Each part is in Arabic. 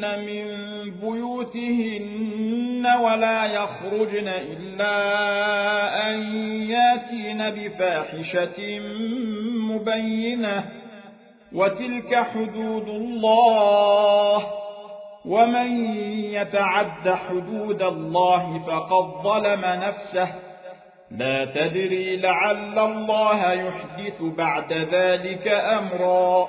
من بيوتهن ولا يخرجن إلا أن ياتين بفاحشة مبينة وتلك حدود الله ومن يتعد حدود الله فقد ظلم نفسه لا تدري لعل الله يحدث بعد ذلك أمرا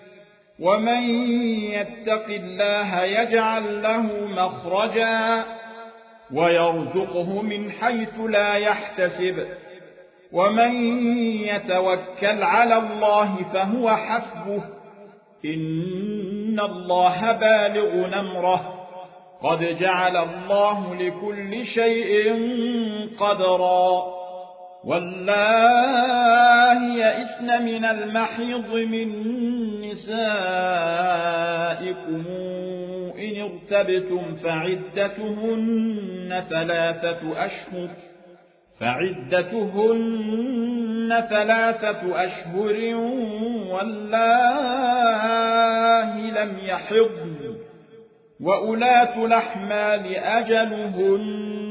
ومن يتق الله يجعل له مخرجا ويرزقه من حيث لا يحتسب ومن يتوكل على الله فهو حسبه إن الله بالغ نمره قد جعل الله لكل شيء قدرا والله يئسن من المحيض من نسائكم إن ارتبتم فعدتهن ثلاثة أشهر فعدتهن ثلاثة أشهر والله لم يحضن وأولاة الأحمال أجلهن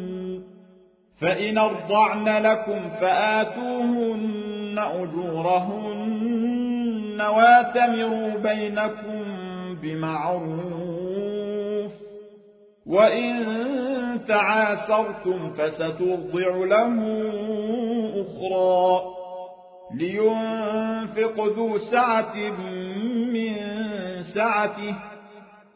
فإن أرضعن لكم فآتوهن أجورهن واتمروا بينكم بمعروف وإن تعاسرتم فسترضع له أخرى لينفق ذو سعة من سعته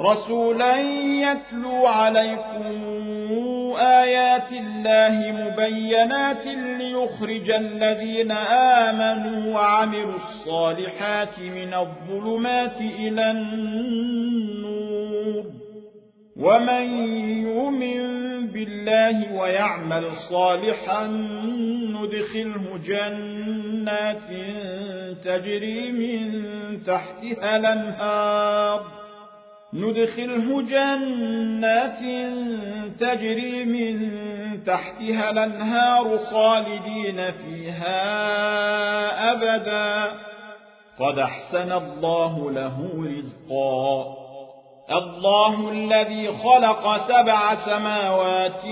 رسولا يتلو عليكم آيات الله مبينات ليخرج الذين آمنوا وعملوا الصالحات من الظلمات إلى النور. ومن يؤمن بالله ويعمل صالحا ندخله جنات تجري من تحتها الأنهار. ندخله جنات تجري من تحتها الأنهار خالدين فيها أبدا. قد أحسن الله له رزقا. الله الذي خلق سبع سماوات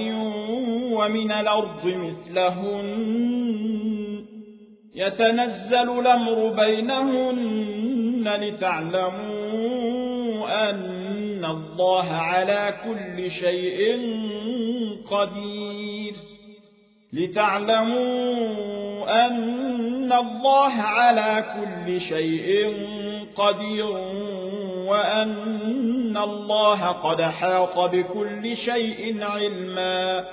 ومن الأرض مثلهن. يتنزل الأمر بينهن لتعلمون الله على كل شيء قدير. لتعلموا أن الله على كل شيء قدير وأن الله قد حاط بكل شيء علما.